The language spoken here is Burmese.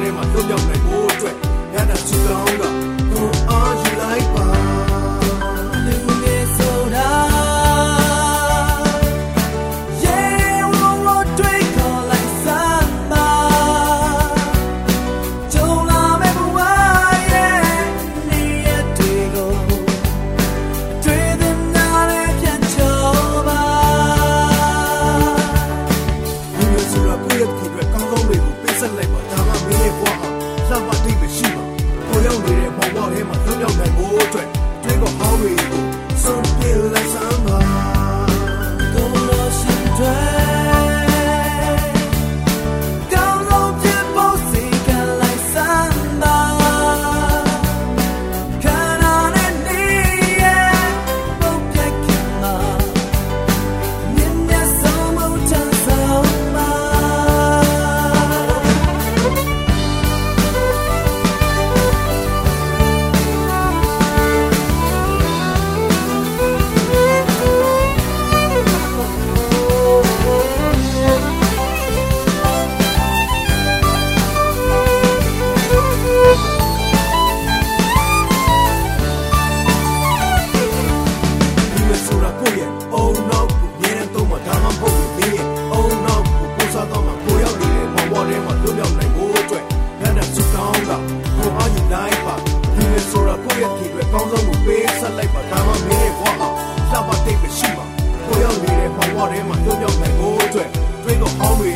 ထဲမှာလွတ်မြောက်နိုင်ဖို့အတွက်ညာနာစုကောင်းကဘုံအား まず量 ကိုယ့်ရဲ့ဒီတွေကောင်းဆုံးကိုပေးဆက်လိုက်ပါဒါမှမင်းရဲ့ဘဝဟာလှပတိတ်မရှိပါကိုရောက်နေတဲ့ဘဝထဲမှာလွတ်မြောက်နိုင်ဖို့အတွက်တွေးတော့ဟောင်းတွေ